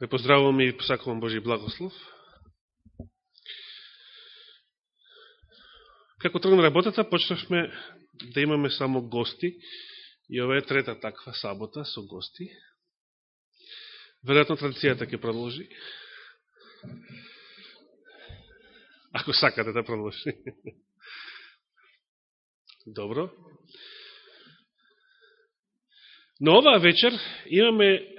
Ве поздравувам и посакувам Божи благослов. Како тргна работата, почнавме да имаме само гости и ова е трета таква сабота со гости. Веројатно традицијата ќе продолжи. Ако сакате да продолжи. Добро. Но оваа вечер имаме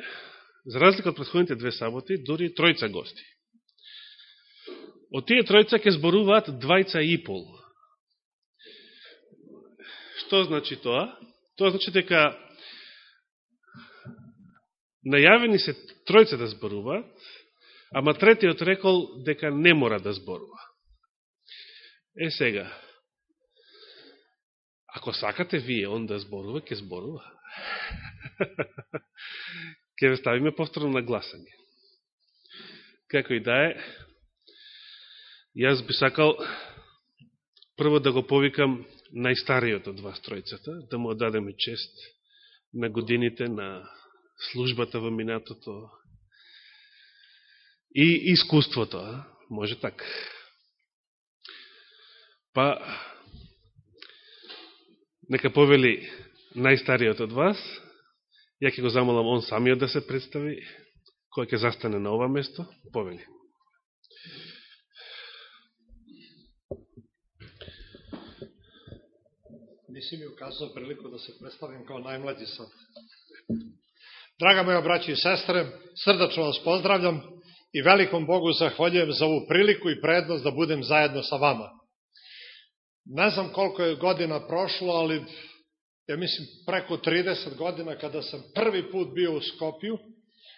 за разлика од предходните две саботи, дори тројца гости. Од тие тројца ќе зборуваат двајца и пол. Што значи тоа? Тоа значи дека најавени се тројца да зборуваат, ама третиот рекол дека не мора да зборува. Е сега, ако сакате вие он да зборува, ќе зборува. ќе ве ставиме повторно на гласање. Како и да е, јас би сакал прво да го повикам најстариот од вас тројцата, да му дадеме чест на годините на службата во минатото и искуството, може така. Па, нека повели најстариот од вас, Ја ќе го замолам он самиот да се представи, кој ќе застане на ова место, повели. Си ми указал прилику да се представим као најмлади сад. Драга моја браќи и сестре, срдачно вас поздравljam и великом Богу захвалjujem за ову прилику и предност да будем заедно sa вама. Не знам колко е година прошло, али ja mislim, preko 30 godina kada sam prvi put bio u Skopju,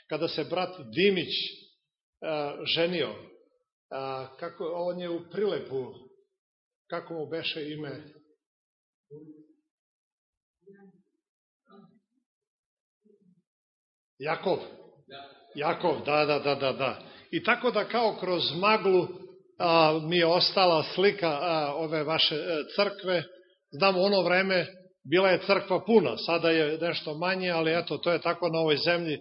kada se brat Dimić a, ženio. A, kako, on je u Prilepu, kako mu beše ime? Jakov. Jakov, da, da, da, da, da. I tako da kao kroz maglu a, mi je ostala slika a, ove vaše a, crkve. Znamo ono vreme bila je crkva puna, sada je nešto manje, ali eto, to je tako na ovoj zemlji,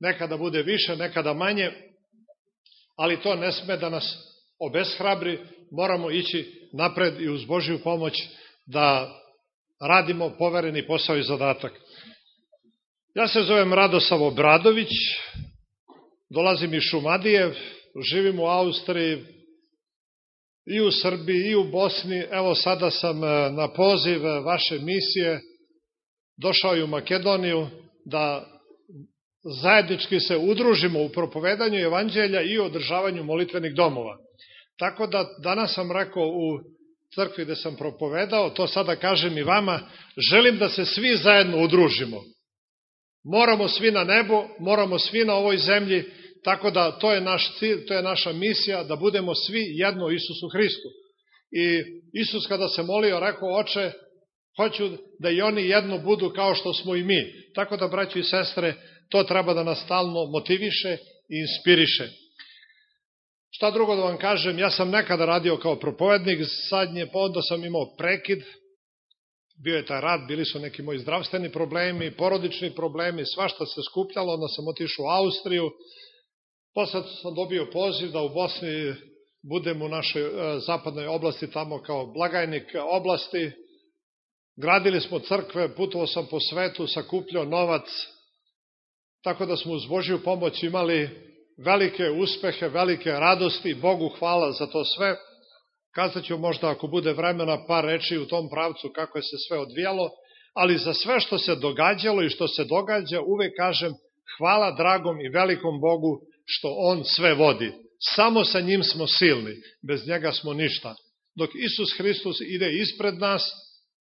nekada bude više, nekada manje, ali to ne sme da nas obeshrabri, moramo ići napred i uz Božju pomoć da radimo povereni posao i zadatak. Ja se zovem Radosav Obradović, dolazim iz Šumadije, živim u Austriji, i u Srbiji i u Bosni. Evo sada sam e, na poziv vaše misije došao i u Makedoniju da zajednički se udružimo u propovedanju evanđelja i održavanju molitvenih domova. Tako da danas sam rekao u crkvi gde sam propovedao, to sada kažem i vama, želim da se svi zajedno udružimo. Moramo svi na nebo, moramo svi na ovoj zemlji, Tako da to je naš cilj, to je naša misija da budemo svi jedno Isusu Hristu. I Isus kada se molio rekao, oče, hoću da i oni jedno budu kao što smo i mi. Tako da, braći i sestre, to treba da nas stalno motiviše i inspiriše. Šta drugo da vam kažem, ja sam nekada radio kao propovednik, sadnje, pa onda sam imao prekid, bio je taj rad, bili su neki moji zdravstveni problemi, porodični problemi, svašta se skupljalo, onda sam otišao u Austriju, Posle sam dobio poziv da u Bosni budem u našoj e, zapadnoj oblasti tamo kao blagajnik oblasti. Gradili smo crkve, putovao sam po svetu, sakupljao novac, tako da smo uz Božju pomoć imali velike uspehe, velike radosti, Bogu hvala za to sve. Kazat ću možda ako bude vremena par reči u tom pravcu kako je se sve odvijalo, ali za sve što se događalo i što se događa uvek kažem hvala dragom i velikom Bogu što on sve vodi. Samo sa njim smo silni, bez njega smo ništa. Dok Isus Hristos ide ispred nas,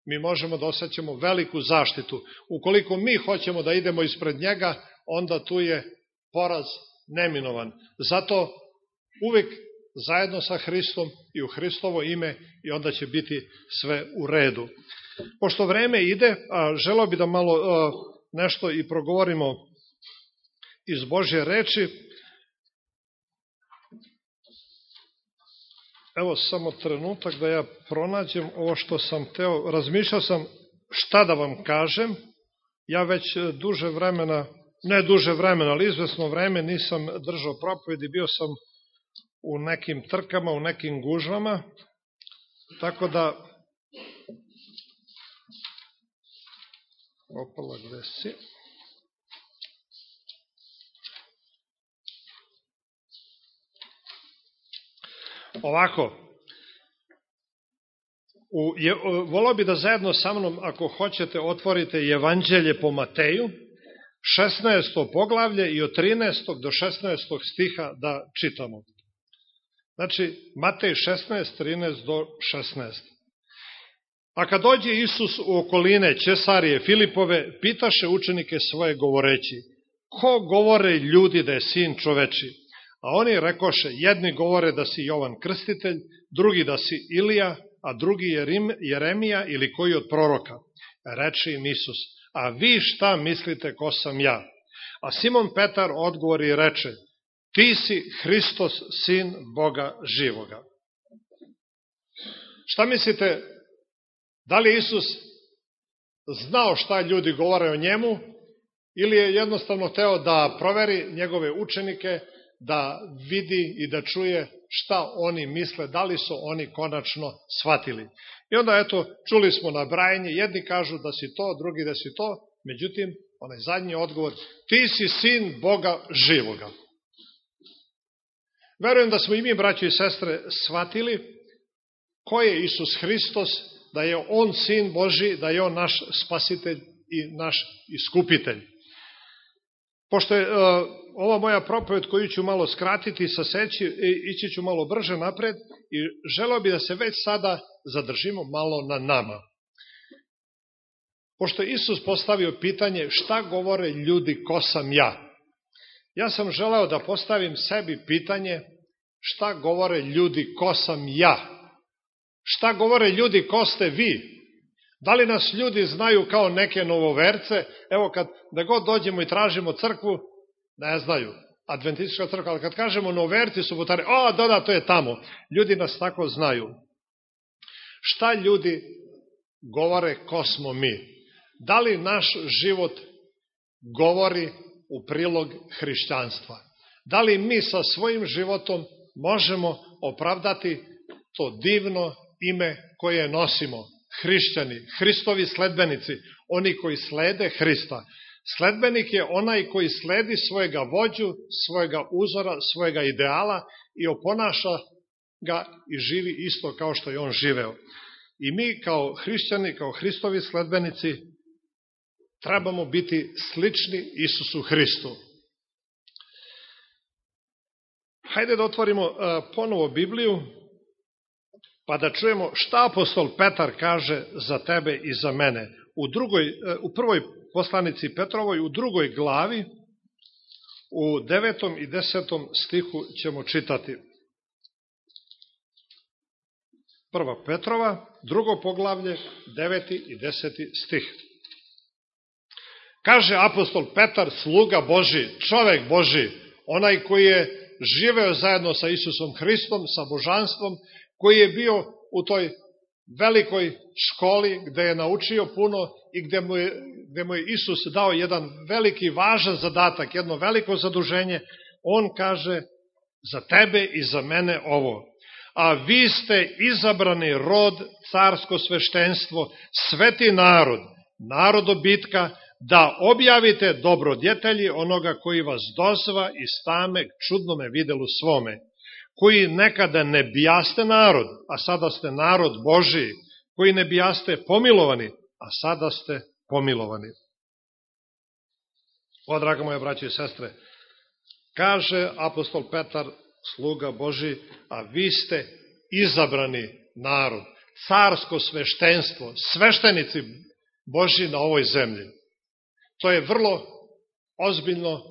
mi možemo da osjećamo veliku zaštitu. Ukoliko mi hoćemo da idemo ispred njega, onda tu je poraz neminovan. Zato uvek zajedno sa Hristom i u Hristovo ime i onda će biti sve u redu. Pošto vreme ide, želeo bi da malo nešto i progovorimo iz Božje reči, Evo samo trenutak da ja pronađem ovo što sam teo. Razmišljao sam šta da vam kažem. Ja već e, duže vremena ne duže vremena, ali izvesno vreme nisam držao propovedi, bio sam u nekim trkama, u nekim gužvama, tako da opala gde si. Ovako, u, je, volao bi da zajedno sa mnom, ako hoćete, otvorite Evanđelje po Mateju, 16. poglavlje i od 13. do 16. stiha da čitamo. Znači, Matej 16, 13 do 16. A kad dođe Isus u okoline Česarije Filipove, pitaše učenike svoje govoreći, ko govore ljudi da je sin čoveči? A oni rekoše, jedni govore da si Jovan Krstitelj, drugi da si Ilija, a drugi je Jeremija ili koji od proroka. Reče im Isus, a vi šta mislite ko sam ja? A Simon Petar odgovori i reče, ti si Hristos, sin Boga živoga. Šta mislite, da li Isus znao šta ljudi govore o njemu, ili je jednostavno teo da proveri njegove učenike, da vidi i da čuje šta oni misle, da li su oni konačno shvatili. I onda, eto, čuli smo na brajanje, jedni kažu da si to, drugi da si to, međutim, onaj zadnji odgovor, ti si sin Boga živoga. Verujem da smo i mi, braći i sestre, shvatili ko je Isus Hristos, da je On sin Boži, da je On naš spasitelj i naš iskupitelj. Pošto je uh, ova moja propoved koju ću malo skratiti sa seći, ići ću malo brže napred i želeo bi da se već sada zadržimo malo na nama. Pošto Isus postavio pitanje šta govore ljudi ko sam ja, ja sam želeo da postavim sebi pitanje šta govore ljudi ko sam ja, šta govore ljudi ko ste vi, Da li nas ljudi znaju kao neke novoverce? Evo, kad da god dođemo i tražimo crkvu, Да не знају. Адвентистичка црква, кога кажемо новерци, суботари, а, да, да, тој е тамо. Луѓе нас тако знају. Шта луѓе говоре космо ми? Дали наш живот говори у прилог христијанства? Дали ми со својим животом можемо оправдати то дивно име које носимо? Хриштјани, Христови следбеници, они кои следе Христа. Sledbenik je onaj koji sledi svojega vođu, svojega uzora, svojega ideala i oponaša ga i živi isto kao što je on živeo. I mi kao hrišćani, kao Hristovi sledbenici, trebamo biti slični Isusu Hristu. Hajde da otvorimo ponovo Bibliju, pa da čujemo šta apostol Petar kaže za tebe i za mene. U, drugoj, e, u prvoj poslanici Petrovoj, u drugoj glavi, u devetom i desetom stihu ćemo čitati. Prva Petrova, drugo poglavlje, deveti i deseti stih. Kaže apostol Petar, sluga Boži, čovek Boži, onaj koji je živeo zajedno sa Isusom Hristom, sa božanstvom koji je bio u toj velikoj školi gde je naučio puno i gde mu je, gde mu je Isus dao jedan veliki važan zadatak, jedno veliko zaduženje, on kaže za tebe i za mene ovo. A vi ste izabrani rod, carsko sveštenstvo, sveti narod, narodobitka, da objavite dobrodjetelji onoga koji vas dozva i stame čudnome videlu svome koji nekada ne bijaste narod, a sada ste narod Boži, koji ne bijaste pomilovani, a sada ste pomilovani. O, draga moja braće i sestre, kaže apostol Petar, sluga Boži, a vi ste izabrani narod, carsko sveštenstvo, sveštenici Boži na ovoj zemlji. To je vrlo ozbiljno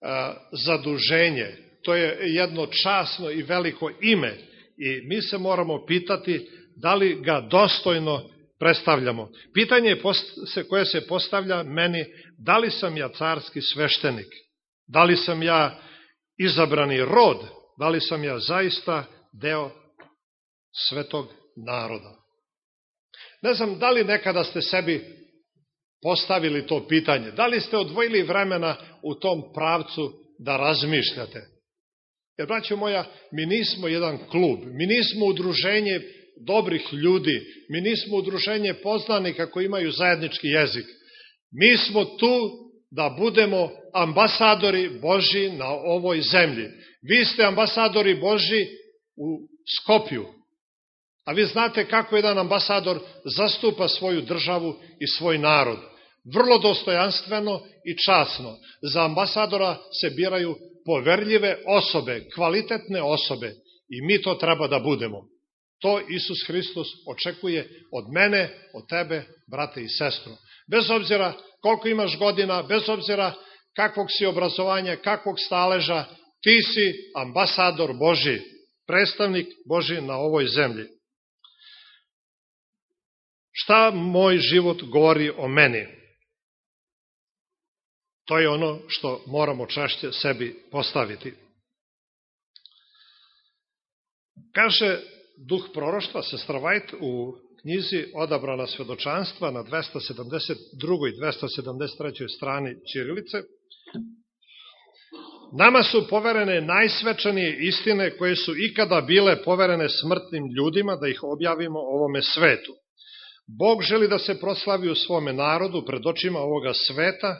a, zaduženje to je jedno časno i veliko ime i mi se moramo pitati da li ga dostojno predstavljamo. Pitanje koje se postavlja meni, da li sam ja carski sveštenik? Da li sam ja izabrani rod? Da li sam ja zaista deo svetog naroda? Ne znam, da li nekada ste sebi postavili to pitanje? Da li ste odvojili vremena u tom pravcu da razmišljate? Jer, braćo moja, mi nismo jedan klub, mi nismo udruženje dobrih ljudi, mi nismo udruženje poznanika koji imaju zajednički jezik. Mi smo tu da budemo ambasadori Boži na ovoj zemlji. Vi ste ambasadori Boži u Skopju. A vi znate kako jedan ambasador zastupa svoju državu i svoj narod. Vrlo dostojanstveno i časno. Za ambasadora se biraju poverljive osobe, kvalitetne osobe i mi to treba da budemo. To Isus Hristos očekuje od mene, od tebe, brate i sestro. Bez obzira koliko imaš godina, bez obzira kakvog si obrazovanja, kakvog staleža, ti si ambasador Boži, predstavnik Boži na ovoj zemlji. Šta moj život govori o meni? To je ono što moramo češće sebi postaviti. Kaže duh proroštva, sestra White, u knjizi Odabrana svedočanstva na 272. i 273. strani Čirilice, Nama su poverene najsvečanije istine koje su ikada bile poverene smrtnim ljudima da ih objavimo ovome svetu. Bog želi da se proslavi u svome narodu pred očima ovoga sveta,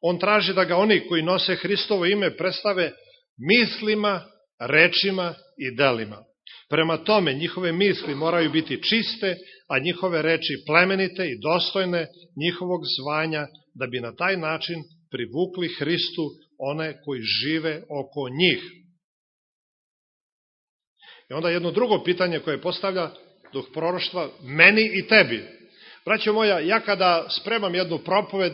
on traži da ga oni koji nose Hristovo ime predstave mislima, rečima i delima. Prema tome, njihove misli moraju biti čiste, a njihove reči plemenite i dostojne njihovog zvanja, da bi na taj način privukli Hristu one koji žive oko njih. I onda jedno drugo pitanje koje postavlja duh proroštva meni i tebi. Braćo moja, ja kada spremam jednu propoved,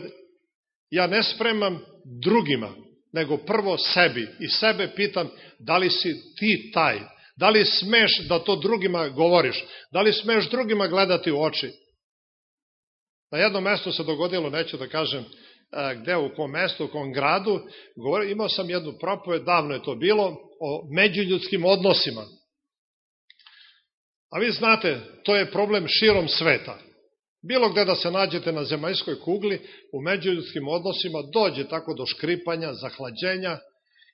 ja ne spremam drugima, nego prvo sebi. I sebe pitam, da li si ti taj? Da li smeš da to drugima govoriš? Da li smeš drugima gledati u oči? Na jednom mestu se dogodilo, neću da kažem gde, u kom mestu, u kom gradu, govorio, imao sam jednu propoved, davno je to bilo, o međuljudskim odnosima. A vi znate, to je problem širom sveta. Bilo gde da se nađete na zemaljskoj kugli, u međuljudskim odnosima dođe tako do škripanja, zahlađenja.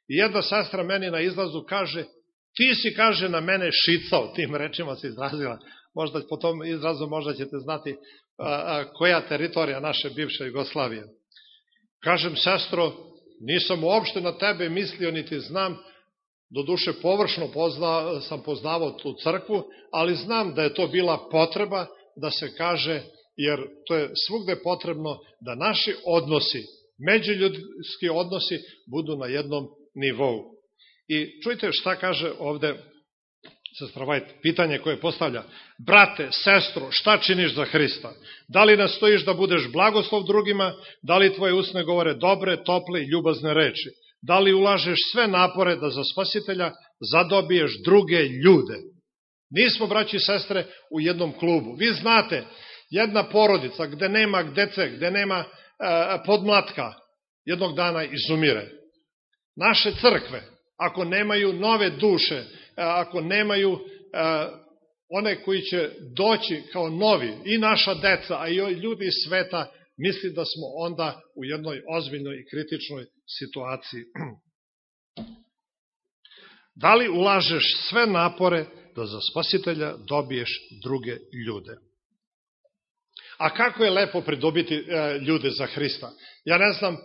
I jedna sestra meni na izlazu kaže, ti si, kaže, na mene šicao, tim rečima se izrazila, možda po tom izrazu možda ćete znati a, a, koja teritorija naše bivše Jugoslavije. Kažem, sestro, nisam uopšte na tebe mislio, niti znam, do duše površno pozna, sam poznavao tu crkvu, ali znam da je to bila potreba da se kaže, jer to je svugde potrebno da naši odnosi, međuljudski odnosi, budu na jednom nivou. I čujte šta kaže ovde Sestra pitanje koje postavlja, brate, sestro, šta činiš za Hrista? Da li nastojiš da budeš blagoslov drugima, da li tvoje usne govore dobre, tople i ljubazne reči? Da li ulažeš sve napore da za spasitelja zadobiješ druge ljude? Nismo, braći i sestre, u jednom klubu. Vi znate, jedna porodica gde nema dece, gde nema e, podmlatka, jednog dana izumire. Naše crkve, ako nemaju nove duše, ako nemaju one koji će doći kao novi, i naša deca, a i ljudi sveta, misli da smo onda u jednoj ozbiljnoj i kritičnoj situaciji. Da li ulažeš sve napore da za spasitelja dobiješ druge ljude? A kako je lepo pridobiti e, ljude za Hrista? Ja ne znam,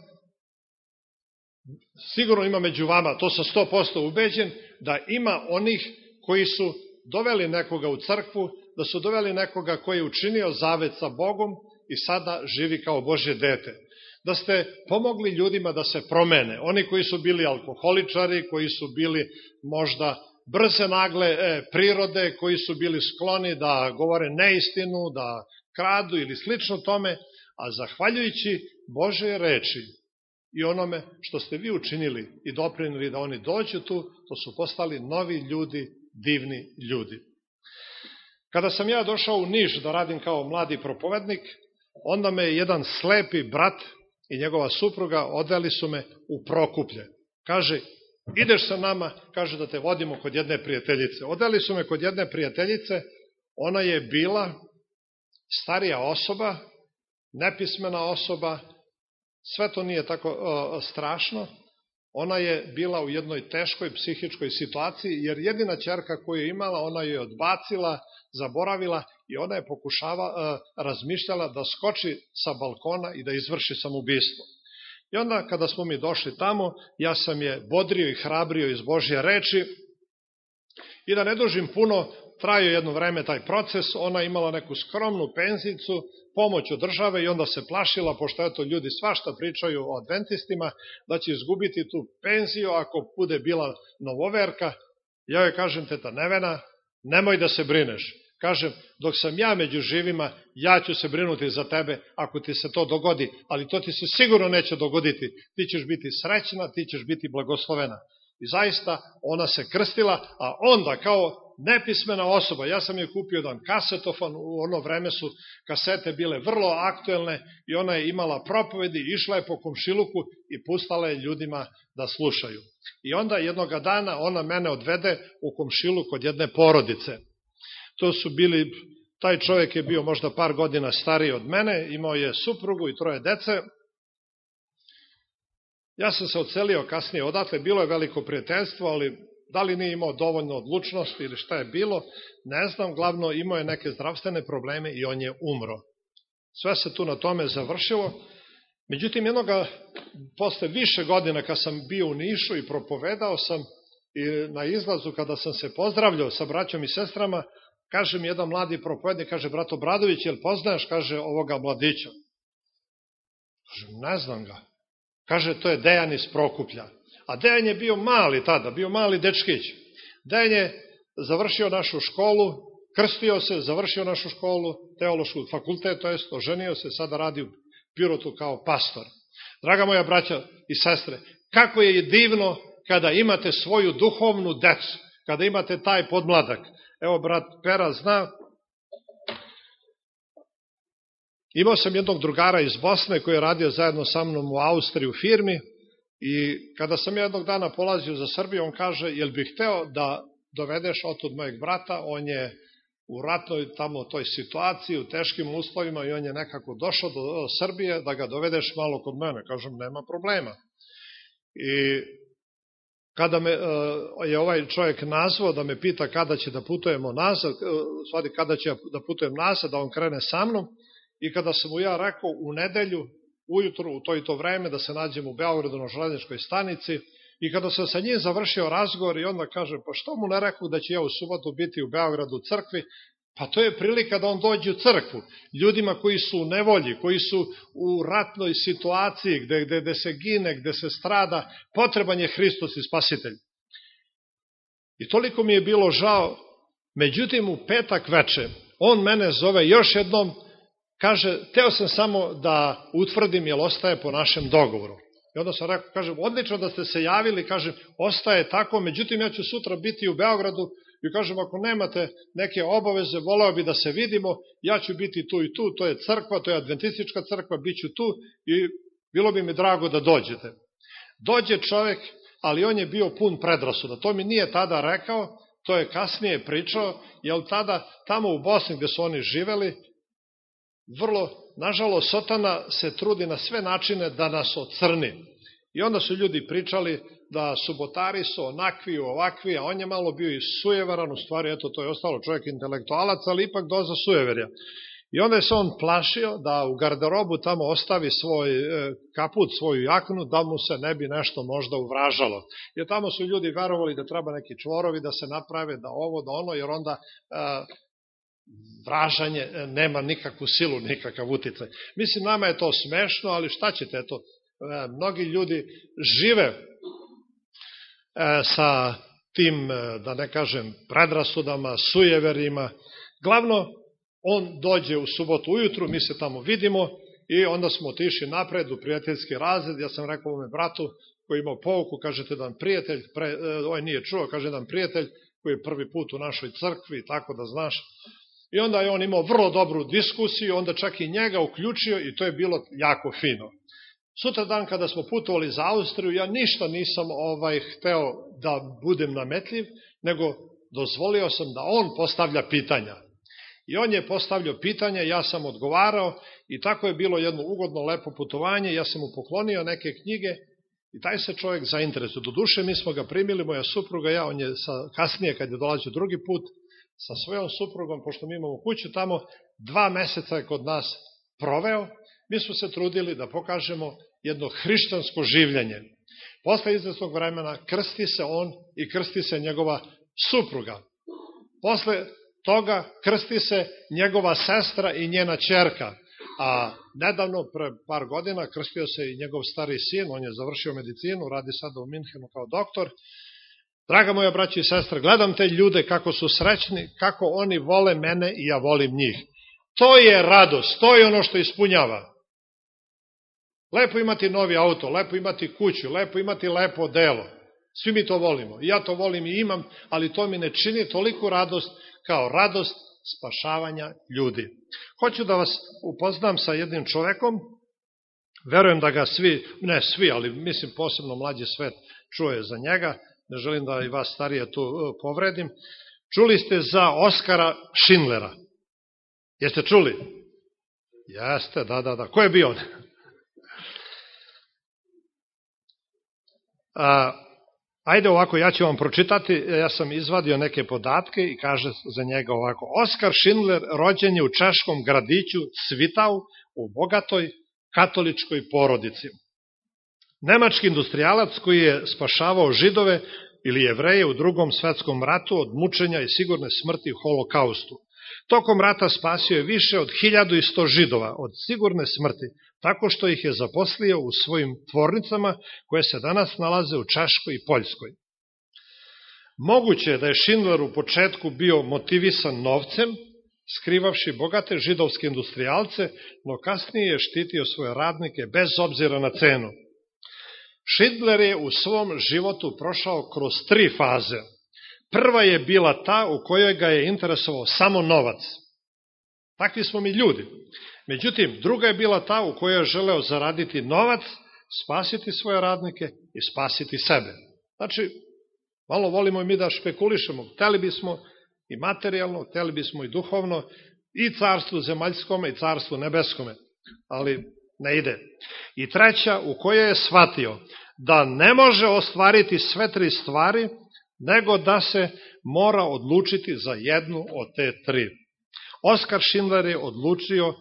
sigurno ima među vama, to sam 100% ubeđen, da ima onih koji su doveli nekoga u crkvu, da su doveli nekoga koji je učinio zavet sa Bogom i sada živi kao Božje dete. Da ste pomogli ljudima da se promene. Oni koji su bili alkoholičari, koji su bili možda brze nagle e, prirode, koji su bili skloni da govore neistinu, da kradu ili slično tome, a zahvaljujući Bože reči, i onome što ste vi učinili i doprinili da oni dođu tu, to su postali novi ljudi, divni ljudi. Kada sam ja došao u Niš da radim kao mladi propovednik, onda me jedan slepi brat i njegova supruga odveli su me u Prokuplje. Kaže, ideš sa nama, kaže da te vodimo kod jedne prijateljice. Odveli su me kod jedne prijateljice, ona je bila starija osoba, nepismena osoba, sve to nije tako uh, strašno, ona je bila u jednoj teškoj psihičkoj situaciji, jer jedina čerka koju je imala, ona je odbacila, zaboravila i ona je pokušava, uh, razmišljala da skoči sa balkona i da izvrši samoubistvo. I onda kada smo mi došli tamo, ja sam je bodrio i hrabrio iz Božje reči i da ne dužim puno, trajao jedno vreme taj proces, ona imala neku skromnu penzicu, pomoć od države i onda se plašila, pošto eto ljudi svašta pričaju o adventistima, da će izgubiti tu penziju ako bude bila novoverka. Ja joj kažem, teta Nevena, nemoj da se brineš. Kažem, dok sam ja među živima, ja ću se brinuti za tebe ako ti se to dogodi, ali to ti se sigurno neće dogoditi. Ti ćeš biti srećna, ti ćeš biti blagoslovena. I zaista ona se krstila, a onda kao nepismena osoba, ja sam je kupio jedan kasetofon, u ono vreme su kasete bile vrlo aktuelne i ona je imala propovedi, išla je po komšiluku i pustala je ljudima da slušaju. I onda jednoga dana ona mene odvede u komšilu kod jedne porodice. To su bili, taj čovjek je bio možda par godina stariji od mene, imao je suprugu i troje dece, Ja sam se ocelio kasnije odatle, bilo je veliko prijateljstvo, ali da li nije imao dovoljno odlučnosti ili šta je bilo, ne znam, glavno imao je neke zdravstvene probleme i on je umro. Sve se tu na tome završilo. Međutim, jednoga, posle više godina kad sam bio u Nišu i propovedao sam, i na izlazu kada sam se pozdravljao sa braćom i sestrama, kaže mi jedan mladi propovednik, kaže, brato Bradović, jel poznaješ, kaže, ovoga mladića? Kaže, ne znam ga. Kaže, to je Dejan iz Prokuplja. A Dejan je bio mali tada, bio mali dečkić. Dejan je završio našu školu, krstio se, završio našu školu, teološku fakultet, to jest oženio se, sada radi u Pirotu kao pastor. Draga moja braća i sestre, kako je divno kada imate svoju duhovnu decu, kada imate taj podmladak. Evo, brat Pera zna, Imao sam jednog drugara iz Bosne koji je radio zajedno sa mnom u Austriji u firmi i kada sam jednog dana polazio za Srbiju, on kaže, jel bih hteo da dovedeš otud mojeg brata, on je u ratnoj tamo toj situaciji, u teškim uslovima i on je nekako došao do Srbije, da ga dovedeš malo kod mene. Kažem, nema problema. I kada me je ovaj čovjek nazvao da me pita kada će da putujemo nazad, stvari kada će da putujem nazad, da on krene sa mnom, i kada sam mu ja rekao u nedelju, ujutru, u to i to vreme, da se nađem u Beogradu na železničkoj stanici, i kada sam sa njim završio razgovor i onda kaže, pa što mu ne rekao da će ja u subotu biti u Beogradu u crkvi, pa to je prilika da on dođe u crkvu. Ljudima koji su u nevolji, koji su u ratnoj situaciji, gde, gde, gde se gine, gde se strada, potreban je Hristos i Spasitelj. I toliko mi je bilo žao, međutim u petak veče, on mene zove još jednom Kaže, teo sam samo da utvrdim jel ostaje po našem dogovoru. I onda sam rekao, kažem, odlično da ste se javili, kažem, ostaje tako, međutim ja ću sutra biti u Beogradu i kažem, ako nemate neke obaveze, voleo bi da se vidimo, ja ću biti tu i tu, to je crkva, to je adventistička crkva, bit ću tu i bilo bi mi drago da dođete. Dođe čovek, ali on je bio pun predrasuda, to mi nije tada rekao, to je kasnije pričao, jer tada tamo u Bosni gde su oni živeli, vrlo, nažalost, Sotana se trudi na sve načine da nas ocrni. I onda su ljudi pričali da subotari su onakvi, ovakvi, a on je malo bio i sujevaran, u stvari, eto, to je ostalo čovjek intelektualac, ali ipak doza sujeverja. I onda je se on plašio da u garderobu tamo ostavi svoj e, kaput, svoju jaknu, da mu se ne bi nešto možda uvražalo. Jer tamo su ljudi verovali da treba neki čvorovi da se naprave, da ovo, da ono, jer onda e, vražanje e, nema nikakvu silu, nikakav uticaj. Mislim, nama je to smešno, ali šta ćete, eto, e, mnogi ljudi žive e, sa tim, da ne kažem, predrasudama, sujeverima. Glavno, on dođe u subotu ujutru, mi se tamo vidimo i onda smo otišli napred u prijateljski razred. Ja sam rekao ovome bratu koji imao pouku, kažete jedan prijatelj, pre, ovaj nije čuo, kaže jedan prijatelj koji je prvi put u našoj crkvi, tako da znaš, I onda je on imao vrlo dobru diskusiju, onda čak i njega uključio i to je bilo jako fino. Sutra dan kada smo putovali za Austriju, ja ništa nisam ovaj hteo da budem nametljiv, nego dozvolio sam da on postavlja pitanja. I on je postavljao pitanje, ja sam odgovarao i tako je bilo jedno ugodno, lepo putovanje, ja sam mu poklonio neke knjige i taj se čovjek zainteresuje. Do duše mi smo ga primili, moja supruga, ja, on je sa, kasnije kad je dolazio drugi put, sa svojom suprugom, pošto mi imamo kuću tamo, dva meseca je kod nas proveo, mi smo se trudili da pokažemo jedno hrišćansko življenje. Posle izvesnog vremena krsti se on i krsti se njegova supruga. Posle toga krsti se njegova sestra i njena čerka. A nedavno, pre par godina, krstio se i njegov stari sin, on je završio medicinu, radi sada u Minhenu kao doktor. Draga moja braća i sestre, gledam te ljude kako su srećni, kako oni vole mene i ja volim njih. To je radost, to je ono što ispunjava. Lepo imati novi auto, lepo imati kuću, lepo imati lepo delo. Svi mi to volimo. I ja to volim i imam, ali to mi ne čini toliku radost kao radost spašavanja ljudi. Hoću da vas upoznam sa jednim čovekom, verujem da ga svi, ne svi, ali mislim posebno mlađi svet čuje za njega, ne želim da i vas starije tu e, povredim. Čuli ste za Oskara Schindlera. Jeste čuli? Jeste, da, da, da. Ko je bio on? A, ajde ovako, ja ću vam pročitati, ja sam izvadio neke podatke i kaže za njega ovako. Oskar Schindler rođen je u češkom gradiću Svitau u bogatoj katoličkoj porodici. Nemački industrijalac koji je spašavao židove ili jevreje u drugom svetskom ratu od mučenja i sigurne smrti u holokaustu. Tokom rata spasio je više od 1100 židova od sigurne smrti, tako što ih je zaposlio u svojim tvornicama koje se danas nalaze u Čaškoj i Poljskoj. Moguće je da je Schindler u početku bio motivisan novcem, skrivavši bogate židovske industrijalce, no kasnije je štitio svoje radnike bez obzira na cenu. Schindler je u svom životu prošao kroz tri faze – Prva je bila ta u kojoj ga je interesovao samo novac. Takvi smo mi ljudi. Međutim, druga je bila ta u kojoj je želeo zaraditi novac, spasiti svoje radnike i spasiti sebe. Znači, malo volimo i mi da špekulišemo. Hteli bismo i materijalno, hteli bismo i duhovno, i carstvu zemaljskome i carstvu nebeskome. Ali ne ide. I treća u kojoj je shvatio da ne može ostvariti sve tri stvari nego da se mora odlučiti za jednu od te tri. Oskar Schindler je odlučio,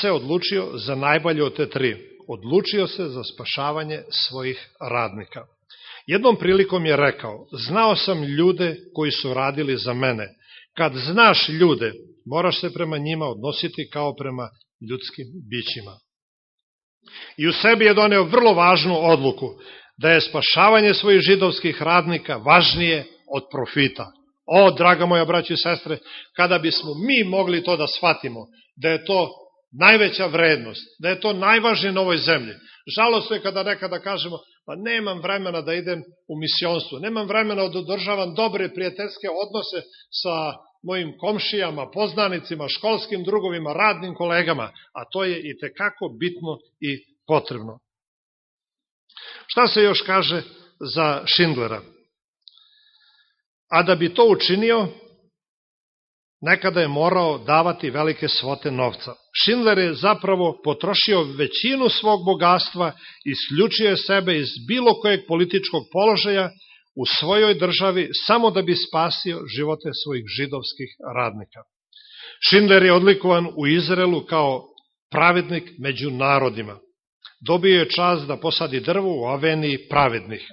se odlučio za najbolje od te tri. Odlučio se za spašavanje svojih radnika. Jednom prilikom je rekao, znao sam ljude koji su radili za mene. Kad znaš ljude, moraš se prema njima odnositi kao prema ljudskim bićima. I u sebi je doneo vrlo važnu odluku da je spašavanje svojih židovskih radnika važnije od profita. O, draga moja braći i sestre, kada bismo mi mogli to da shvatimo, da je to najveća vrednost, da je to najvažnije na ovoj zemlji. Žalostno je kada nekada kažemo, pa nemam vremena da idem u misionstvo, nemam vremena da održavam dobre prijateljske odnose sa mojim komšijama, poznanicima, školskim drugovima, radnim kolegama, a to je i tekako bitno i potrebno. Šta se još kaže za Schindlera? A da bi to učinio, nekada je morao davati velike svote novca. Schindler je zapravo potrošio većinu svog bogatstva, isključio sebe iz bilo kojeg političkog položaja u svojoj državi samo da bi spasio živote svojih židovskih radnika. Schindler je odlikovan u Izraelu kao pravednik među narodima dobio je čas da posadi drvo u aveniji pravednih,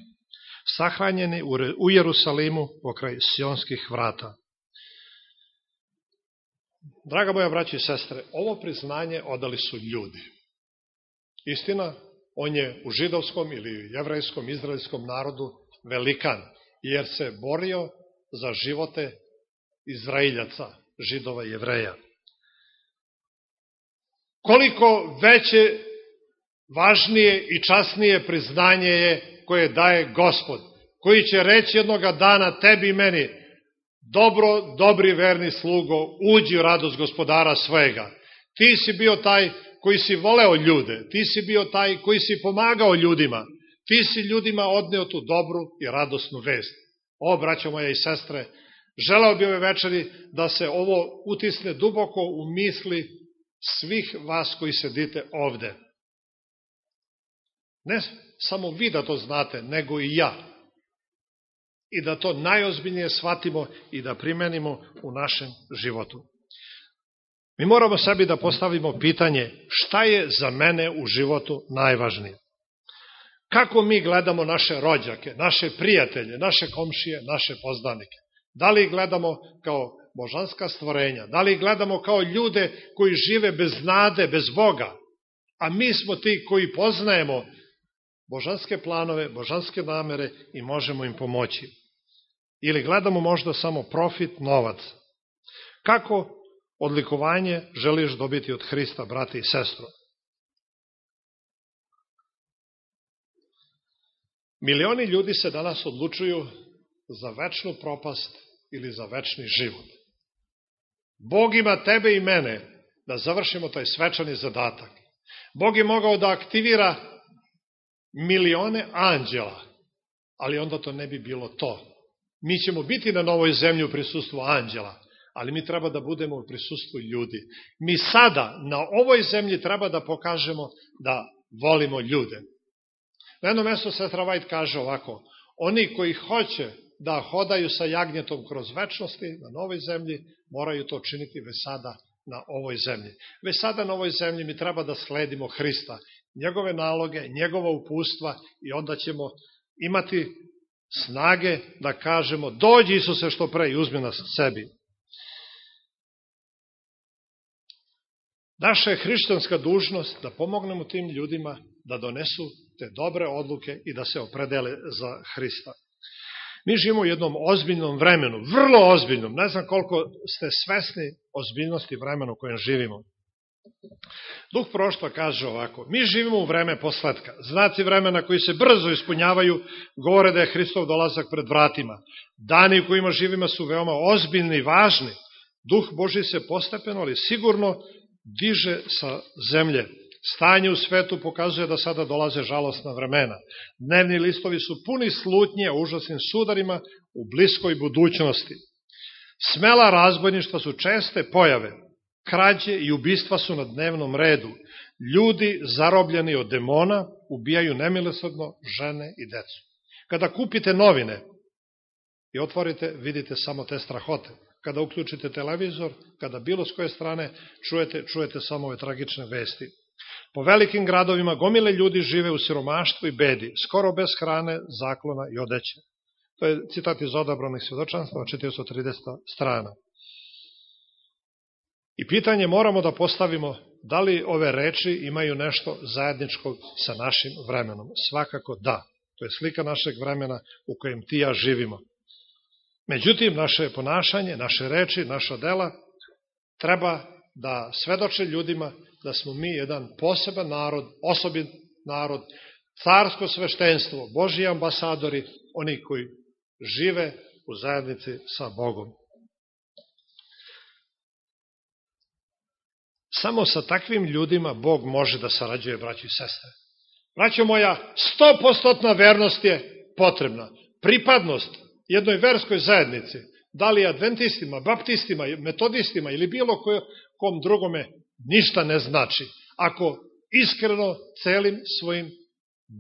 sahranjeni u Jerusalimu pokraj sionskih vrata. Draga moja braći i sestre, ovo priznanje odali su ljudi. Istina, on je u židovskom ili jevrejskom, izraelskom narodu velikan, jer se borio za živote Izraeljaca, židova i jevreja. Koliko veće važnije i časnije priznanje je koje daje gospod, koji će reći jednoga dana tebi i meni, dobro, dobri verni slugo, uđi u radost gospodara svega. Ti si bio taj koji si voleo ljude, ti si bio taj koji si pomagao ljudima, ti si ljudima odneo tu dobru i radosnu vest. O, braćo moje i sestre, Želao bi ove večeri da se ovo utisne duboko u misli svih vas koji sedite ovde. Ne samo vi da to znate, nego i ja. I da to najozbiljnije shvatimo i da primenimo u našem životu. Mi moramo sebi da postavimo pitanje šta je za mene u životu najvažnije. Kako mi gledamo naše rođake, naše prijatelje, naše komšije, naše poznanike? Da li gledamo kao božanska stvorenja? Da li gledamo kao ljude koji žive bez nade, bez Boga? A mi smo ti koji poznajemo božanske planove, božanske namere i možemo im pomoći. Ili gledamo možda samo profit, novac. Kako odlikovanje želiš dobiti od Hrista, brate i sestro? Milioni ljudi se danas odlučuju za večnu propast ili za večni život. Bog ima tebe i mene da završimo taj svečani zadatak. Bog je mogao da aktivira milione anđela, ali onda to ne bi bilo to. Mi ćemo biti na novoj zemlji u prisustvu anđela, ali mi treba da budemo u prisustvu ljudi. Mi sada na ovoj zemlji treba da pokažemo da volimo ljude. Na jednom mesto Sestra Vajt kaže ovako, oni koji hoće da hodaju sa jagnjetom kroz večnosti na novoj zemlji, moraju to činiti već sada na ovoj zemlji. Već sada na ovoj zemlji mi treba da sledimo Hrista, njegove naloge, njegova upustva i onda ćemo imati snage da kažemo dođi Isuse što pre i uzmi nas sebi. Naša je hrišćanska dužnost da pomognemo tim ljudima da donesu te dobre odluke i da se opredele za Hrista. Mi živimo u jednom ozbiljnom vremenu, vrlo ozbiljnom, ne znam koliko ste svesni ozbiljnosti vremena u kojem živimo. Duh proštva kaže ovako, mi živimo u vreme posletka, znaci vremena koji se brzo ispunjavaju, govore da je Hristov dolazak pred vratima. Dani u kojima živimo su veoma ozbiljni i važni. Duh Boži se postepeno, ali sigurno diže sa zemlje. Stanje u svetu pokazuje da sada dolaze žalostna vremena. Dnevni listovi su puni slutnje o užasnim sudarima u bliskoj budućnosti. Smela razbojništva su česte pojave. Krađe i ubistva su na dnevnom redu. Ljudi zarobljeni od demona ubijaju nemilosrdno žene i decu. Kada kupite novine i otvorite, vidite samo te strahote. Kada uključite televizor, kada bilo s koje strane čujete, čujete samo ove tragične vesti. Po velikim gradovima gomile ljudi žive u siromaštvu i bedi, skoro bez hrane, zaklona i odeće. To je citat iz odabranih svjedočanstva, 430 strana. I pitanje moramo da postavimo da li ove reči imaju nešto zajedničko sa našim vremenom. Svakako da. To je slika našeg vremena u kojem ti ja živimo. Međutim, naše ponašanje, naše reči, naša dela treba da svedoče ljudima da smo mi jedan poseban narod, osobin narod, carsko sveštenstvo, Božji ambasadori, oni koji žive u zajednici sa Bogom. Samo sa takvim ljudima Bog može da sarađuje, braći i sestre. Braćo moja, stopostotna vernost je potrebna. Pripadnost jednoj verskoj zajednici, da li adventistima, baptistima, metodistima ili bilo kom drugome, ništa ne znači. Ako iskreno celim svojim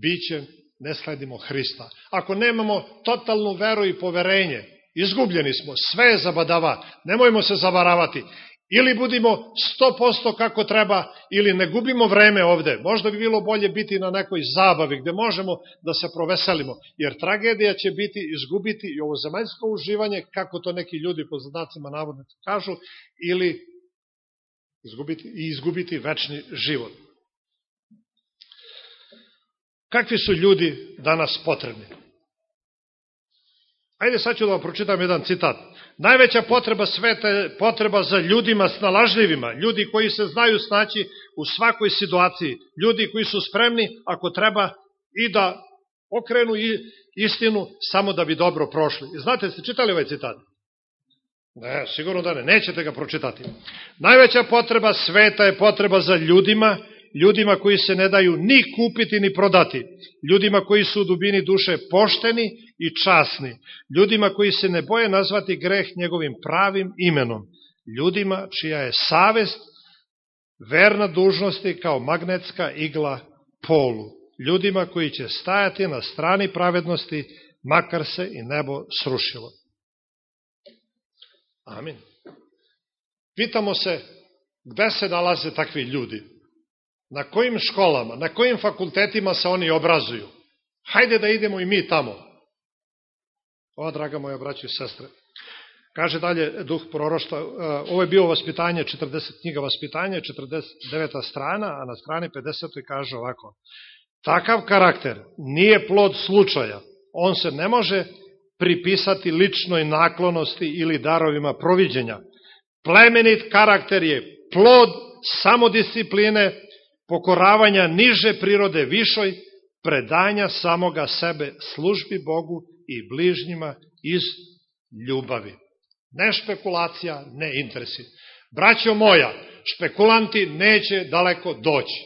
bićem ne sledimo Hrista. Ako nemamo totalnu veru i poverenje, izgubljeni smo, sve je zabadava, nemojmo se zavaravati. Ili budimo 100% kako treba, ili ne gubimo vreme ovde. Možda bi bilo bolje biti na nekoj zabavi gde možemo da se proveselimo, jer tragedija će biti izgubiti i ovo zemaljsko uživanje, kako to neki ljudi po znacima navodnika kažu, ili izgubiti, i izgubiti večni život. Kakvi su ljudi danas potrebni? Ajde sad ću da vam pročitam jedan citat. Najveća potreba sveta je potreba za ljudima snalažljivima, ljudi koji se znaju snaći u svakoj situaciji, ljudi koji su spremni, ako treba, i da okrenu istinu samo da bi dobro prošli. Znate, ste čitali ovaj citat? Ne, sigurno da ne, nećete ga pročitati. Najveća potreba sveta je potreba za ljudima ljudima koji se ne daju ni kupiti ni prodati, ljudima koji su u dubini duše pošteni i časni, ljudima koji se ne boje nazvati greh njegovim pravim imenom, ljudima čija je savest verna dužnosti kao magnetska igla polu, ljudima koji će stajati na strani pravednosti, makar se i nebo srušilo. Amin. Pitamo se gde se nalaze takvi ljudi, na kojim školama, na kojim fakultetima se oni obrazuju. Hajde da idemo i mi tamo. O, draga moja braća i sestre, Kaže dalje duh proroštva, e, ovo je bio vaspitanje, 40 knjiga vaspitanje, 49. strana, a na strani 50. kaže ovako. Takav karakter nije plod slučaja, on se ne može pripisati ličnoj naklonosti ili darovima proviđenja. Plemenit karakter je plod samodiscipline, pokoravanja niže prirode višoj, predanja samoga sebe službi Bogu i bližnjima iz ljubavi. Ne špekulacija, ne interesi. Braćo moja, špekulanti neće daleko doći.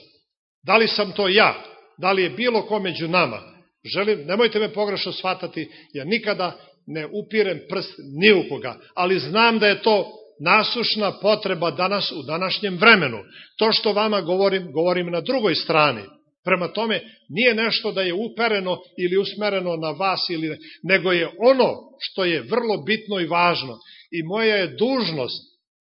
Da li sam to ja? Da li je bilo ko među nama? Желим, немојте ме погрешно сватати, ја никада не упирем прст ни никога, али знам да е то насушна потреба данас у данашњем времену. То што вама говорим, говорим на другој страни. Према томе, nije нешто да е уперено или усмерено на вас, или него е оно што е врло битно и важно. И моја е дужност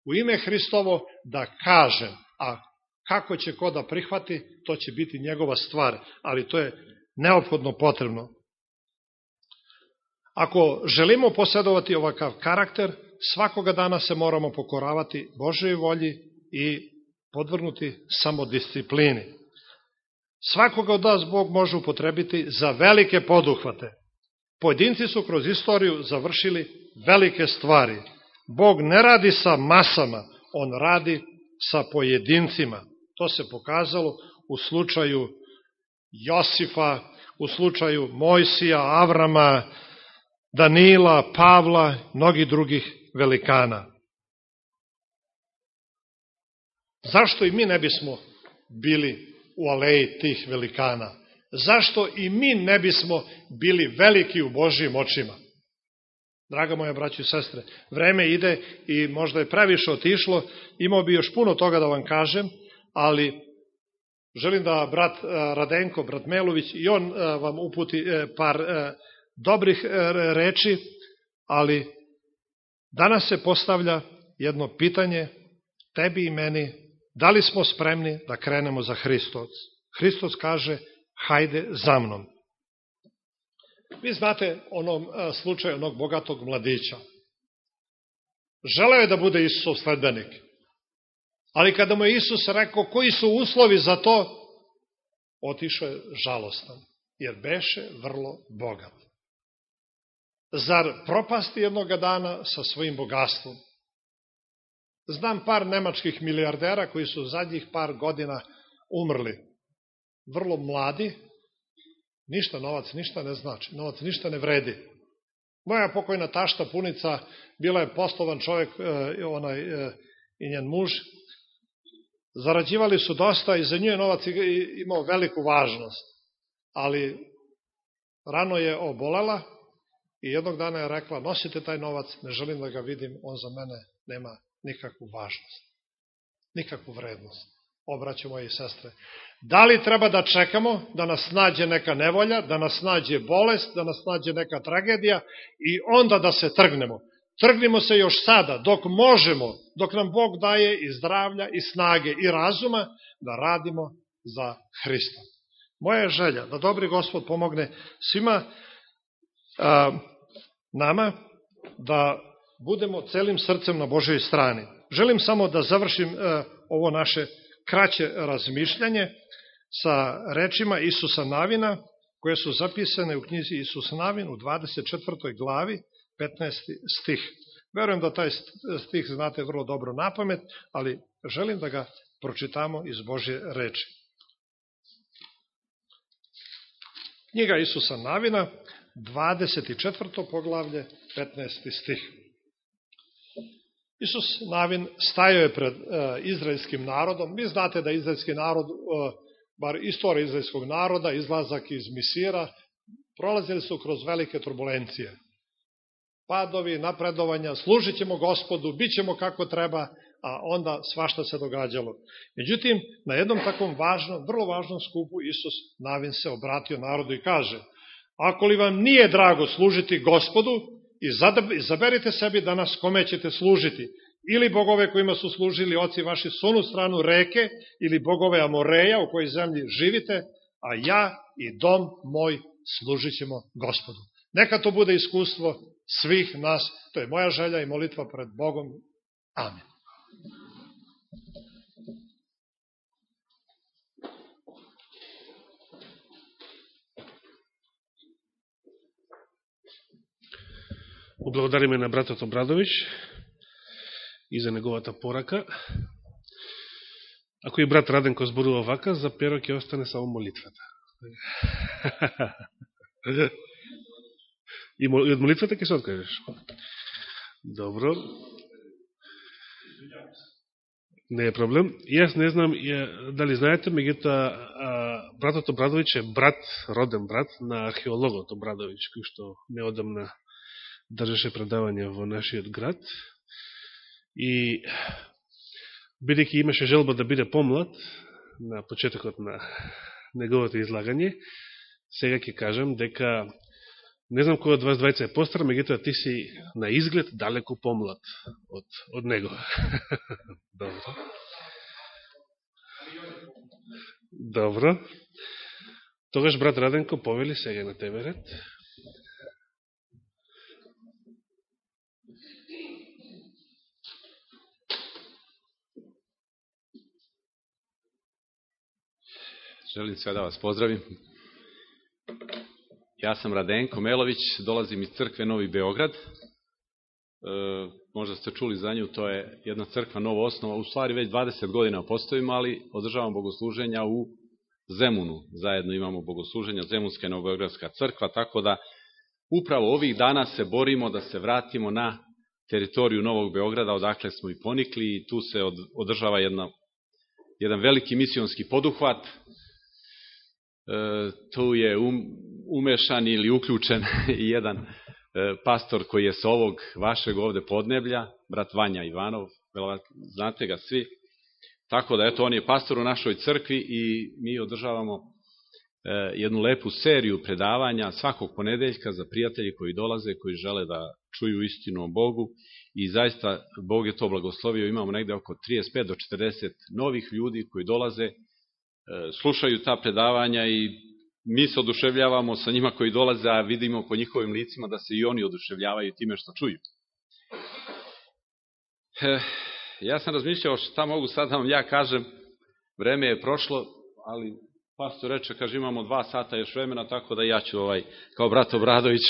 у име Христово да кажем, а како ќе ко да прихвати, то ќе бити негова ствар, али тоа е neophodno potrebno. Ako želimo posjedovati ovakav karakter, svakoga dana se moramo pokoravati Božoj volji i podvrnuti samodisciplini. Svakoga od nas Bog može upotrebiti za velike poduhvate. Pojedinci su kroz istoriju završili velike stvari. Bog ne radi sa masama, on radi sa pojedincima. To se pokazalo u slučaju Josifa, u slučaju Mojsija, Avrama, Danila, Pavla, mnogih drugih velikana. Zašto i mi ne bismo bili u aleji tih velikana? Zašto i mi ne bismo bili veliki u Božijim očima? Draga moja braći i sestre, vreme ide i možda je previše otišlo, imao bi još puno toga da vam kažem, ali želim da brat eh, Radenko, brat Melović, i on eh, vam uputi eh, par dobrih reči, ali danas se postavlja jedno pitanje tebi i meni, da li smo spremni da krenemo za Hristos? Hristos kaže, hajde za mnom. Vi znate onom slučaju onog bogatog mladića. Želeo je da bude Isusov sledbenik. Ali kada mu je Isus rekao koji su uslovi za to, otišao je žalostan, jer beše vrlo bogat. Zar propasti jednoga dana sa svojim bogatstvom? Znam par nemačkih milijardera koji su zadnjih par godina umrli. Vrlo mladi, ništa novac ništa ne znači, novac ništa ne vredi. Moja pokojna tašta punica bila je poslovan čovjek, e, onaj, e, i njen muž. Zarađivali su dosta i za nju je novac imao veliku važnost. Ali rano je obolela I jednog dana je rekla, nosite taj novac, ne želim da ga vidim, on za mene nema nikakvu važnost, nikakvu vrednost. Obraću moje sestre. Da li treba da čekamo da nas nađe neka nevolja, da nas nađe bolest, da nas nađe neka tragedija i onda da se trgnemo? Trgnimo se još sada, dok možemo, dok nam Bog daje i zdravlja, i snage, i razuma, da radimo za Hrista. Moja je želja da dobri gospod pomogne svima a, nama da budemo celim srcem na Božoj strani. Želim samo da završim e, ovo naše kraće razmišljanje sa rečima Isusa Navina, koje su zapisane u knjizi Isus Navin u 24. glavi, 15. stih. Verujem da taj stih znate vrlo dobro na pamet, ali želim da ga pročitamo iz Božje reči. Knjiga Isusa Navina, 24. poglavlje, 15. stih. Isus Navin stajao je pred izraelskim narodom. Vi znate da izraelski narod, bar istorija izraelskog naroda, izlazak iz Misira, prolazili su kroz velike turbulencije. Padovi, napredovanja, služit ćemo gospodu, bit ćemo kako treba, a onda svašta se događalo. Međutim, na jednom takvom važnom, vrlo važnom skupu Isus Navin se obratio narodu i kaže Ako li vam nije drago služiti gospodu, izaberite sebi danas kome ćete služiti. Ili bogove kojima su služili oci vaši s onu stranu reke, ili bogove Amoreja u kojoj zemlji živite, a ja i dom moj služit ćemo gospodu. Neka to bude iskustvo svih nas, to je moja želja i molitva pred Bogom. Amen. Благодариме на братот Обрадович и за неговата порака. Ако и брат Раденко зборува вака, за перо ќе остане само молитвата. И од молитвата ќе се откажеш. Добро. Не е проблем. Јас не знам дали знаете, меѓуто братот Обрадович е брат, роден брат на археологот Обрадович, кој што неодамна држеше предавање во нашиот град и бидејќи имаше желба да биде помлад на почетокот на неговото излагање, сега ќе кажам дека не знам кој од вас двајца е постар, меѓутоа ти си на изглед далеку помлад од, од него. Добро. Добро. Тогаш брат Раденко повели сега на тебе ред. Želim sve da vas pozdravim. Ja sam Radenko Melović, dolazim iz crkve Novi Beograd. E, možda ste čuli za nju, to je jedna crkva novo osnova, u stvari već 20 godina postojimo, ali održavamo bogosluženja u Zemunu. Zajedno imamo bogosluženja Zemunska i Novobeogradska crkva, tako da upravo ovih dana se borimo da se vratimo na teritoriju Novog Beograda, odakle smo i ponikli i tu se održava jedna, jedan veliki misionski poduhvat, E, tu je um, umešan ili uključen jedan e, pastor koji je s ovog vašeg ovde podneblja, brat Vanja Ivanov, znate ga svi. Tako da, eto, on je pastor u našoj crkvi i mi održavamo e, jednu lepu seriju predavanja svakog ponedeljka za prijatelji koji dolaze, koji žele da čuju istinu o Bogu i zaista Bog je to blagoslovio, imamo negde oko 35 do 40 novih ljudi koji dolaze E, slušaju ta predavanja i mi se oduševljavamo sa njima koji dolaze, a vidimo po njihovim licima da se i oni oduševljavaju time što čuju. E, ja sam razmišljao šta mogu sad da vam ja kažem, vreme je prošlo, ali pastor reče, kaže imamo dva sata još vremena, tako da ja ću ovaj, kao brat Obradović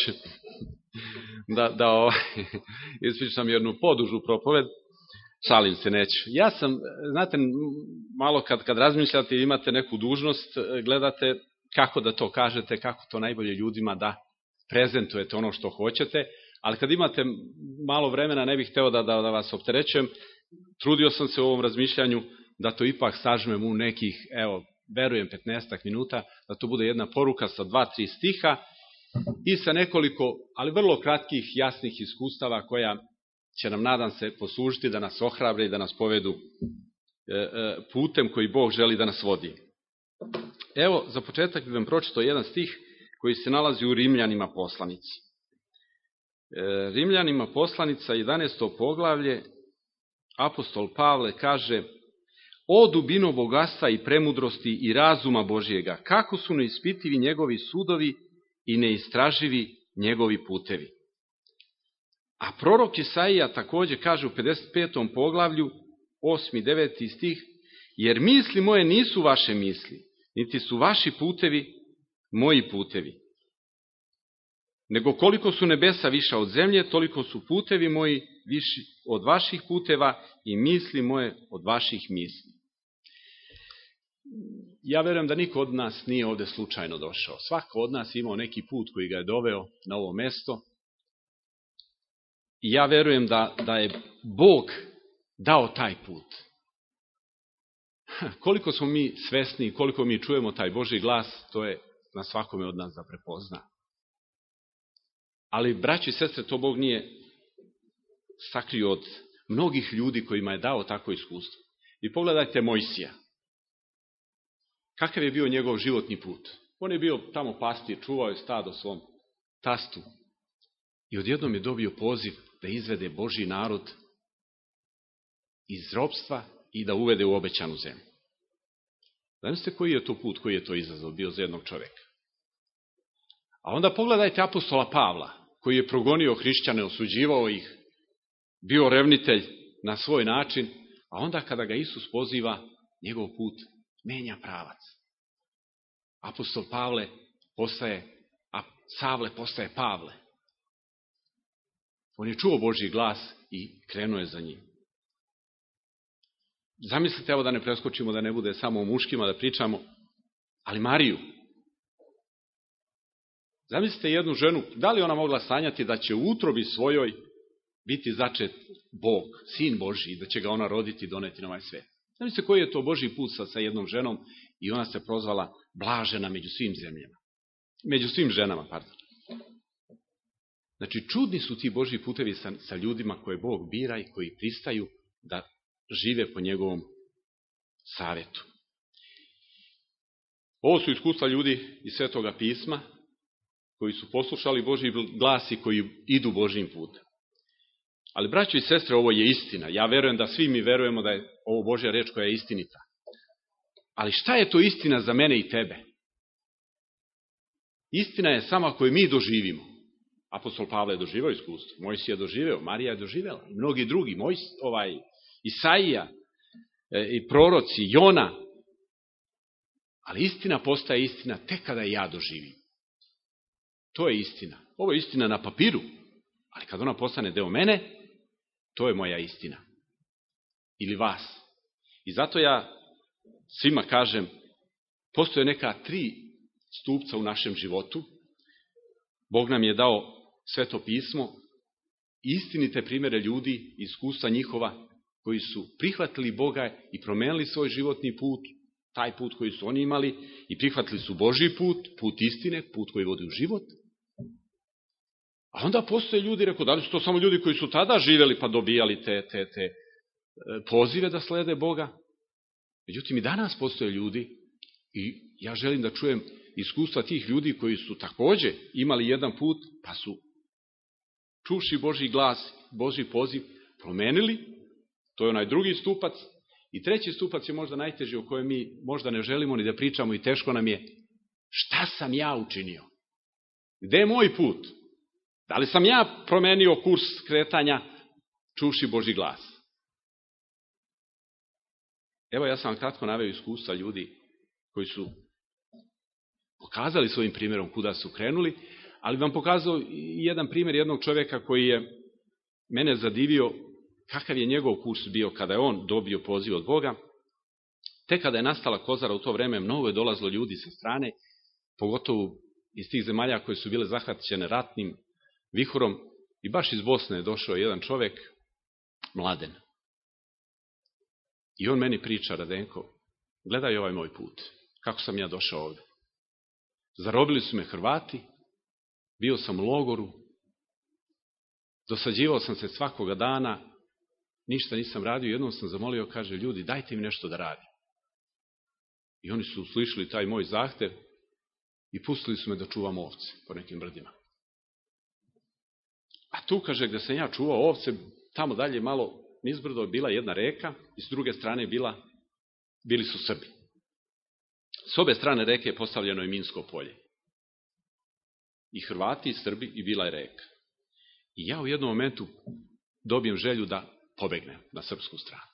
da, da ovaj, ispričam jednu podužu propoved, Šalim se, neću. Ja sam, znate, malo kad, kad razmišljate imate neku dužnost, gledate kako da to kažete, kako to najbolje ljudima da prezentujete ono što hoćete, ali kad imate malo vremena, ne bih hteo da, da, da vas opterećujem, trudio sam se u ovom razmišljanju da to ipak sažmem u nekih, evo, verujem 15 minuta, da to bude jedna poruka sa dva, tri stiha i sa nekoliko, ali vrlo kratkih, jasnih iskustava koja će nam, nadam se, poslužiti da nas ohrabre i da nas povedu e, e, putem koji Bog želi da nas vodi. Evo, za početak bih vam pročito jedan stih koji se nalazi u Rimljanima poslanici. E, Rimljanima poslanica 11. poglavlje, apostol Pavle kaže O dubino bogatstva i premudrosti i razuma Božijega, kako su neispitivi njegovi sudovi i neistraživi njegovi putevi. A prorok Isaija takođe kaže u 55. poglavlju, 8. i 9. stih, jer misli moje nisu vaše misli, niti su vaši putevi moji putevi. Nego koliko su nebesa viša od zemlje, toliko su putevi moji viši od vaših puteva i misli moje od vaših misli. Ja verujem da niko od nas nije ovde slučajno došao. Svako od nas imao neki put koji ga je doveo na ovo mesto, I ja verujem da, da je Bog dao taj put. Koliko smo mi svesni, koliko mi čujemo taj Boži glas, to je na svakome od nas da prepozna. Ali, braći i sestre, to Bog nije sakrio od mnogih ljudi kojima je dao tako iskustvo. I pogledajte Mojsija. Kakav je bio njegov životni put? On je bio tamo pastir, čuvao je stado svom tastu. I odjednom je dobio poziv da izvede Boži narod iz robstva i da uvede u obećanu zemlju. Zamislite koji je to put, koji je to izazov bio za jednog čoveka. A onda pogledajte apostola Pavla, koji je progonio hrišćane, osuđivao ih, bio revnitelj na svoj način, a onda kada ga Isus poziva, njegov put menja pravac. Apostol Pavle postaje, a Savle postaje Pavle. On je čuo Božji glas i krenuo je za njim. Zamislite, evo da ne preskočimo, da ne bude samo o muškima da pričamo, ali Mariju. Zamislite jednu ženu, da li ona mogla sanjati da će u utrobi svojoj biti začet Bog, sin Boži, da će ga ona roditi i doneti na ovaj svet. Zamislite koji je to Boži put sa, sa jednom ženom i ona se prozvala blažena među svim zemljama. Među svim ženama, pardon. Znači, čudni su ti Boži putevi sa, sa ljudima koje Bog bira i koji pristaju da žive po njegovom savetu. Ovo su iskustva ljudi iz Svetoga pisma, koji su poslušali Boži glas i koji idu Božim putem. Ali, braćo i sestre, ovo je istina. Ja verujem da svi mi verujemo da je ovo Božja reč koja je istinita. Ali šta je to istina za mene i tebe? Istina je sama koju mi doživimo. Apostol Pavle je doživao iskustvo, Mojsija je doživeo, Marija je doživela, mnogi drugi, Mojs, ovaj, Isaija, e, i proroci, Jona. Ali istina postaje istina tek kada ja doživim. To je istina. Ovo je istina na papiru, ali kad ona postane deo mene, to je moja istina. Ili vas. I zato ja svima kažem, postoje neka tri stupca u našem životu. Bog nam je dao sveto pismo, istinite primere ljudi, iskustva njihova, koji su prihvatili Boga i promenili svoj životni put, taj put koji su oni imali, i prihvatili su Boži put, put istine, put koji vodi u život. A onda postoje ljudi, rekao, da li su to samo ljudi koji su tada živeli pa dobijali te, te, te e, pozive da slede Boga? Međutim, i danas postoje ljudi i ja želim da čujem iskustva tih ljudi koji su takođe imali jedan put, pa su čuši Boži glas, Boži poziv, promenili, to je onaj drugi stupac, i treći stupac je možda najteži o kojem mi možda ne želimo ni da pričamo i teško nam je, šta sam ja učinio? Gde je moj put? Da li sam ja promenio kurs kretanja čuši Boži glas? Evo ja sam vam kratko naveo iskustva ljudi koji su pokazali svojim primjerom kuda su krenuli, ali vam pokazao jedan primjer jednog čoveka koji je mene zadivio kakav je njegov kurs bio kada je on dobio poziv od Boga. Te kada je nastala kozara u to vreme, mnogo je dolazilo ljudi sa strane, pogotovo iz tih zemalja koje su bile zahvaćene ratnim vihorom i baš iz Bosne je došao jedan čovek, mladen. I on meni priča, Radenko, gledaj ovaj moj put, kako sam ja došao ovde. Zarobili su me Hrvati, bio sam u logoru, dosađivao sam se svakoga dana, ništa nisam radio, jednom sam zamolio, kaže, ljudi, dajte mi nešto da radim. I oni su uslišili taj moj zahtev i pustili su me da čuvam ovce po nekim brdima. A tu, kaže, gde sam ja čuvao ovce, tamo dalje malo nizbrdo bila jedna reka i s druge strane bila, bili su Srbi. S obe strane reke je postavljeno je Minsko polje. I Hrvati i Srbi i bila je reka. I ja u jednom momentu dobijem želju da pobegnem na srpsku stranu.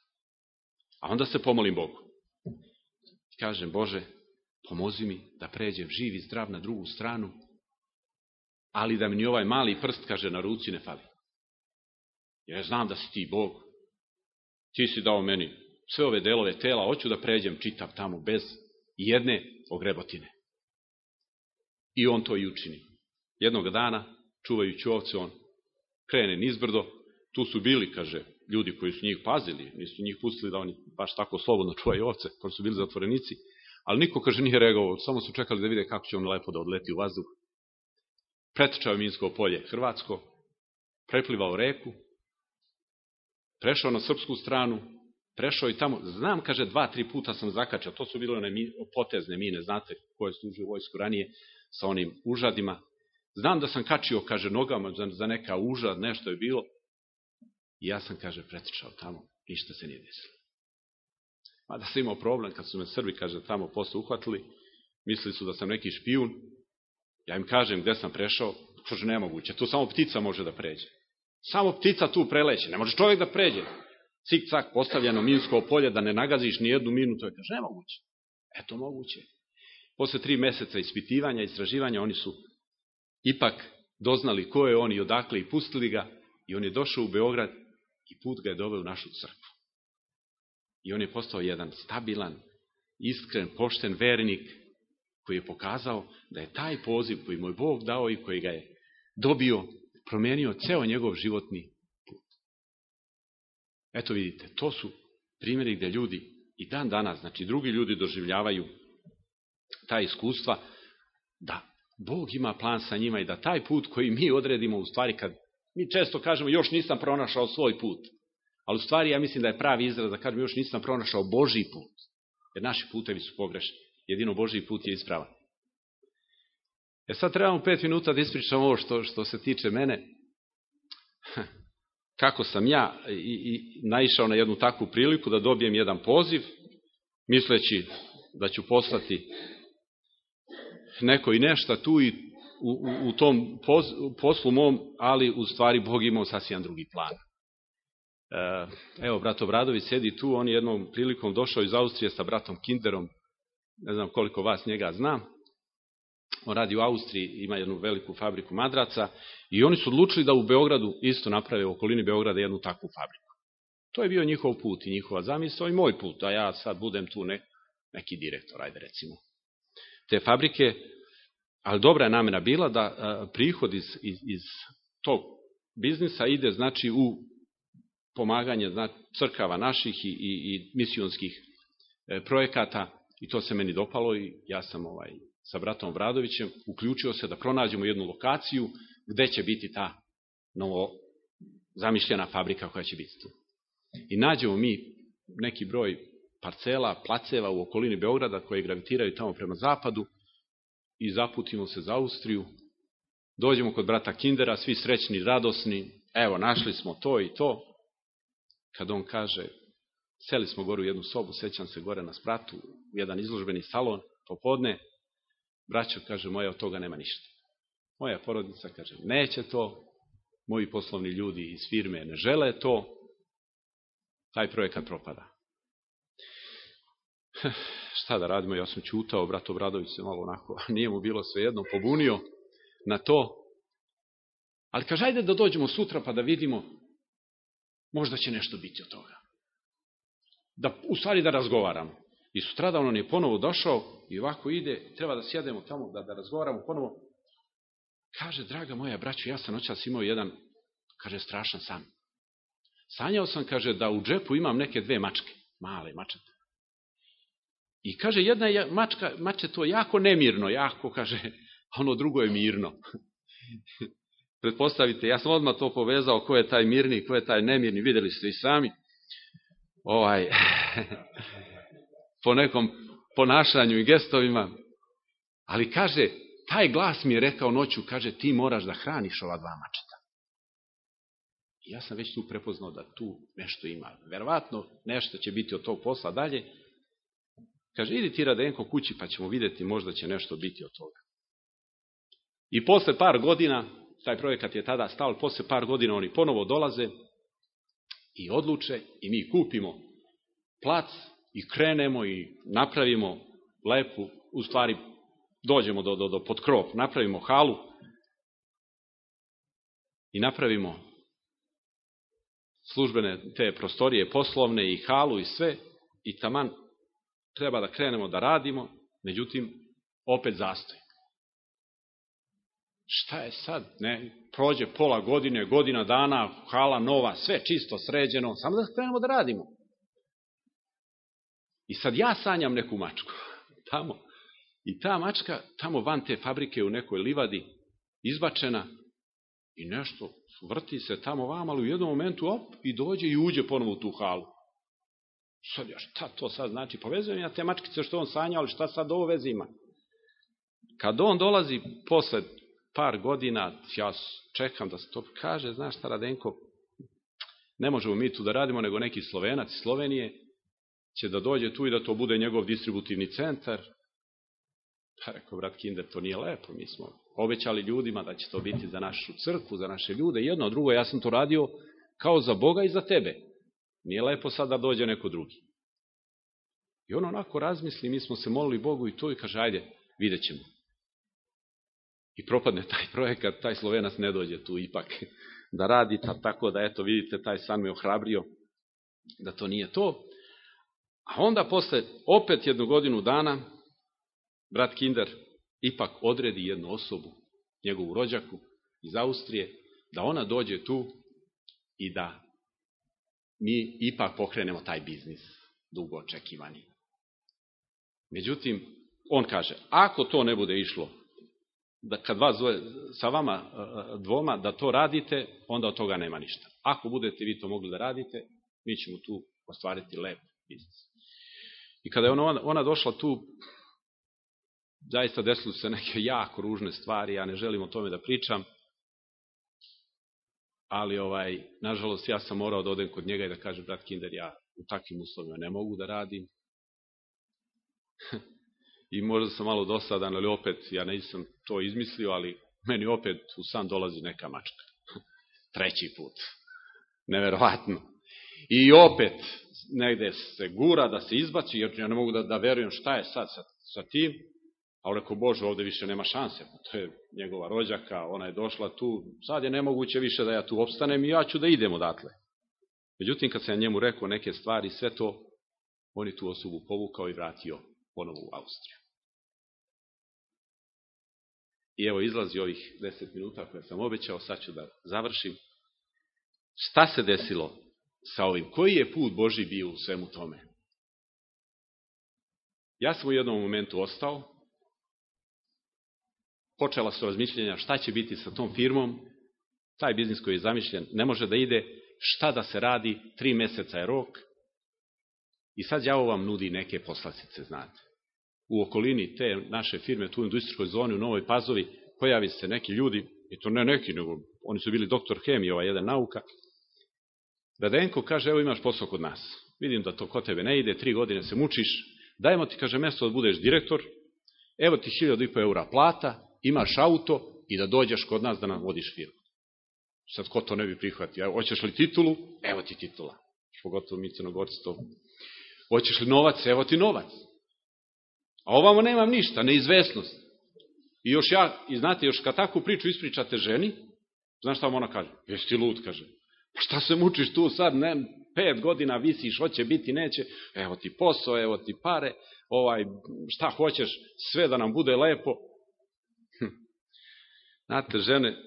A onda se pomolim Bogu. Kažem, Bože, pomozi mi da pređem živ i zdrav na drugu stranu, ali da mi ni ovaj mali prst, kaže, na ruci ne fali. Ja znam da si ti Bog. Ti si dao meni sve ove delove tela, hoću da pređem čitav tamo bez jedne ogrebotine. I on to i učini. Jednog dana, čuvajući ovce, on krene nizbrdo tu su bili, kaže, ljudi koji su njih pazili, nisu njih pustili da oni baš tako slobodno čuvaju ovce, koji su bili zatvorenici, ali niko, kaže, nije reagovao, samo su čekali da vide kako će on lepo da odleti u vazduh. Pretečao je Minsko polje Hrvatsko, preplivao reku, prešao na srpsku stranu, prešao i tamo, znam, kaže, dva, tri puta sam zakačao, to su bile one potezne mine, znate, koje služi vojsku ranije, sa onim užadima. Znam da sam kačio, kaže, nogama za neka užad, nešto je bilo, i ja sam, kaže, pretičao tamo, ništa se nije desilo. A da sam imao problem, kad su me Srbi, kaže, tamo posle uhvatili, mislili su da sam neki špijun, ja im kažem gde sam prešao, kaže, nemoguće, tu samo ptica može da pređe. Samo ptica tu preleće, ne može čovjek da pređe. Cik-cak postavljeno minsko polje, da ne nagaziš ni jednu minu, to je, kaže, nemoguće. Eto, moguće. Posle tri meseca ispitivanja, istraživanja, oni su ipak doznali ko je on i odakle i pustili ga i on je došao u Beograd i put ga je doveo u našu crkvu. I on je postao jedan stabilan, iskren, pošten vernik koji je pokazao da je taj poziv koji mu je Bog dao i koji ga je dobio, promenio ceo njegov životni put. Eto vidite, to su primjeri gde ljudi i dan danas, znači drugi ljudi doživljavaju ta iskustva da Bog ima plan sa njima i da taj put koji mi odredimo u stvari kad mi često kažemo još nisam pronašao svoj put. Ali u stvari ja mislim da je pravi izraz da kažem još nisam pronašao Božji put. Jer naši putevi su pogrešni. Jedino Božji put je ispravan. E sad trebamo pet minuta da ispričam ovo što, što se tiče mene. Kako sam ja i, i naišao na jednu takvu priliku da dobijem jedan poziv, misleći da ću poslati neko i nešta tu i u, u, u tom poslu mom, ali u stvari Bog imao sasvim drugi plan. E, evo, brat Obradović sedi tu, on je jednom prilikom došao iz Austrije sa bratom Kinderom, ne znam koliko vas njega zna, on radi u Austriji, ima jednu veliku fabriku madraca i oni su odlučili da u Beogradu isto naprave u okolini Beograda jednu takvu fabriku. To je bio njihov put i njihova zamisla i moj put, da ja sad budem tu ne, neki direktor, ajde recimo. Te fabrike, ali dobra je namena bila da a, prihod iz, iz, iz tog biznisa ide znači u pomaganje znači, crkava naših i, i, i misionskih e, projekata i to se meni dopalo i ja sam ovaj sa bratom Bradovićem uključio se da pronađemo jednu lokaciju gde će biti ta novo zamišljena fabrika koja će biti tu. I nađemo mi neki broj parcela, placeva u okolini Beograda koje gravitiraju tamo prema zapadu i zaputimo se za Austriju. Dođemo kod brata Kindera, svi srećni, radosni, evo, našli smo to i to. Kad on kaže, seli smo gore u jednu sobu, sećam se gore na spratu, u jedan izložbeni salon, popodne, braćo, kaže, moja od toga nema ništa. Moja porodica kaže, neće to, moji poslovni ljudi iz firme ne žele to, taj projekat propada. Šta da radimo, ja sam čutao, brat Obradović se malo onako, nije mu bilo svejedno, pobunio na to, ali kaže, ajde da dođemo sutra pa da vidimo, možda će nešto biti od toga. Da, u stvari da razgovaramo. I sutradan on je ponovo došao i ovako ide, treba da sjedemo tamo, da, da razgovaramo ponovo. Kaže, draga moja braćo, ja sam noćas imao jedan, kaže, strašan san. Sanjao sam, kaže, da u džepu imam neke dve mačke, male mačete. I kaže, jedna je mačka, mače to jako nemirno, jako, kaže, a ono drugo je mirno. Pretpostavite, ja sam odmah to povezao, ko je taj mirni, ko je taj nemirni, videli ste i sami. Ovaj, po nekom ponašanju i gestovima. Ali kaže, taj glas mi je rekao noću, kaže, ti moraš da hraniš ova dva mačeta. I ja sam već tu prepoznao da tu nešto ima. Verovatno nešto će biti od tog posla dalje. Kaže, idi ti Radenko kući pa ćemo videti, možda će nešto biti od toga. I posle par godina, taj projekat je tada stao, posle par godina oni ponovo dolaze i odluče i mi kupimo plac i krenemo i napravimo lepu, u stvari dođemo do, do, do pod krov, napravimo halu i napravimo službene te prostorije poslovne i halu i sve i taman treba da krenemo da radimo, međutim opet zastoj. šta je sad? Ne, prođe pola godine, godina dana, hala nova, sve čisto, sređeno, samo da krenemo da radimo. I sad ja sanjam neku mačku, tamo. I ta mačka, tamo van te fabrike u nekoj livadi, izbačena, i nešto vrti se tamo vam, ali u jednom momentu op, i dođe i uđe ponovo u tu halu. Sad šta to sad znači? Povezujem ja te mačkice što on sanja, ali šta sad ovo veze ima? Kad on dolazi posle par godina, ja čekam da se to kaže, znaš šta Radenko, ne možemo mi tu da radimo, nego neki Slovenac iz Slovenije će da dođe tu i da to bude njegov distributivni centar. Pa rekao, brat Kinder, to nije lepo, mi smo obećali ljudima da će to biti za našu crkvu, za naše ljude, jedno, drugo, ja sam to radio kao za Boga i za tebe. Nije lepo sad da dođe neko drugi. I on onako razmisli, mi smo se molili Bogu i to i kaže, ajde, vidjet ćemo. I propadne taj projekat, taj Slovenac ne dođe tu ipak da radi, ta, tako da eto vidite, taj san me ohrabrio da to nije to. A onda posle opet jednu godinu dana, brat Kinder ipak odredi jednu osobu, njegovu rođaku iz Austrije, da ona dođe tu i da mi ipak pokrenemo taj biznis dugo očekivani. Međutim, on kaže, ako to ne bude išlo, da kad vas zove, sa vama e, dvoma da to radite, onda od toga nema ništa. Ako budete vi to mogli da radite, mi ćemo tu ostvariti lep biznis. I kada je ona, ona došla tu, zaista desilo se neke jako ružne stvari, ja ne želim o tome da pričam, ali ovaj, nažalost ja sam morao da odem kod njega i da kažem, brat Kinder, ja u takvim uslovima ne mogu da radim. I možda sam malo dosadan, ali opet, ja nisam to izmislio, ali meni opet u san dolazi neka mačka. Treći put. Neverovatno. I opet, negde se gura da se izbaci, jer ja ne mogu da, da verujem šta je sad sa, sa tim, A on rekao, Bože, ovde više nema šanse, pa to je njegova rođaka, ona je došla tu, sad je nemoguće više da ja tu opstanem i ja ću da idem odatle. Međutim, kad sam ja njemu rekao neke stvari, sve to, on je tu osobu povukao i vratio ponovo u Austriju. I evo izlazi ovih deset minuta koje sam obećao, sad ću da završim. Šta se desilo sa ovim? Koji je put Boži bio u svemu tome? Ja sam u jednom momentu ostao, počela su razmišljenja šta će biti sa tom firmom, taj biznis koji je zamišljen ne može da ide, šta da se radi, tri meseca je rok, i sad javo vam nudi neke poslastice, znate. U okolini te naše firme, tu u industrijskoj zoni u Novoj Pazovi, pojavi se neki ljudi, i to ne neki, nego oni su bili doktor hemije, ova jedan nauka, da Denko kaže, evo imaš posao kod nas, vidim da to kod tebe ne ide, tri godine se mučiš, dajemo ti, kaže, mesto da budeš direktor, evo ti hiljadu i po eura plata, imaš auto i da dođeš kod nas da nam vodiš firmu. Sad, ko to ne bi prihvatio? Hoćeš li titulu? Evo ti titula. Pogotovo mi crnogorci to. Hoćeš li novac? Evo ti novac. A ovamo nemam ništa, neizvesnost. I još ja, i znate, još kad takvu priču ispričate ženi, znaš šta vam ona kaže? Jesi ti lud, kaže. Pa šta se mučiš tu sad, ne, pet godina visiš, hoće biti, neće, evo ti posao, evo ti pare, ovaj, šta hoćeš, sve da nam bude lepo, Znate, žene,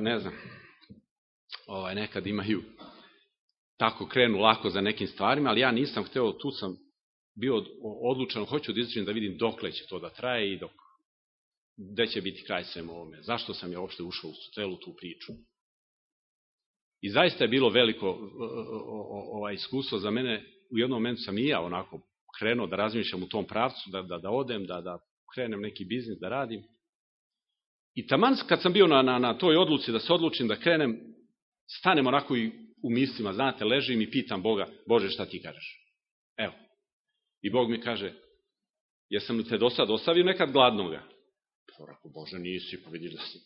ne znam, ovaj, nekad imaju tako krenu lako za nekim stvarima, ali ja nisam hteo, tu sam bio odlučan, hoću da izračim da vidim dokle će to da traje i dok, gde će biti kraj svem ovome. Zašto sam ja uopšte ušao u celu tu priču? I zaista je bilo veliko ovaj iskustvo za mene. U jednom momentu sam i ja onako krenuo da razmišljam u tom pravcu, da, da, da odem, da, da krenem neki biznis da radim. I taman kad sam bio na, na, na toj odluci da se odlučim da krenem, stanem onako i u mislima, znate, ležim i pitam Boga, Bože šta ti kažeš? Evo. I Bog mi kaže, jesam li te do sad ostavio nekad gladnoga? Pa rako, Bože nisi, pa vidiš da si.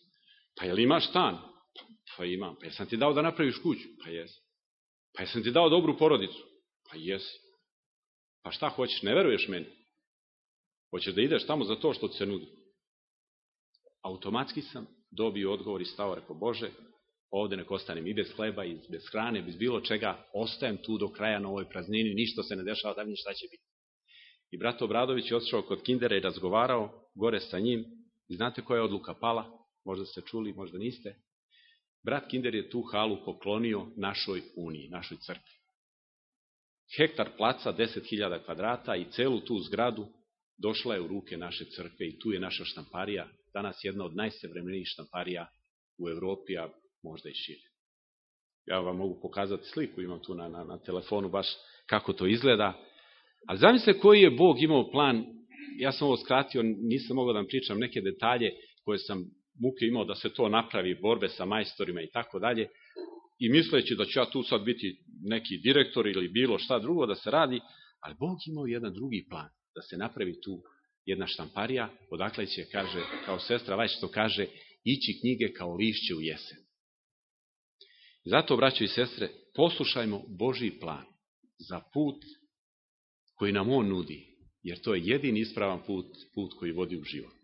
Pa jel imaš stan? Pa, pa imam. Pa jesam ti dao da napraviš kuću? Pa jesi. Pa jesam ti dao dobru porodicu? Pa jesi. Pa šta hoćeš, ne veruješ meni? Hoćeš da ideš tamo za to što ti se nudi? Automatski sam dobio odgovor i stao, rekao, Bože, ovde nek ostanem i bez hleba, i bez hrane, bez bilo čega, ostajem tu do kraja na ovoj praznini, ništa se ne dešava, da mi šta će biti. I brat Obradović je otišao kod Kindera i razgovarao gore sa njim, i znate koja je odluka pala? možda ste čuli, možda niste. Brat Kinder je tu halu poklonio našoj uniji, našoj crkvi. Hektar placa, 10.000 kvadrata i celu tu zgradu došla je u ruke naše crkve i tu je naša štamparija, danas jedna od najsevremenijih štamparija u Evropi, a možda i šire. Ja vam mogu pokazati sliku, imam tu na, na, na telefonu baš kako to izgleda. Ali zamislite koji je Bog imao plan, ja sam ovo skratio, nisam mogao da vam pričam neke detalje koje sam muke imao da se to napravi, borbe sa majstorima i tako dalje, i misleći da ću ja tu sad biti neki direktor ili bilo šta drugo da se radi, ali Bog imao jedan drugi plan, da se napravi tu jedna štamparija, odakle će, kaže, kao sestra Vajć što kaže, ići knjige kao lišće u jesen. Zato, braćo i sestre, poslušajmo Božiji plan za put koji nam On nudi, jer to je jedini ispravan put, put koji vodi u život.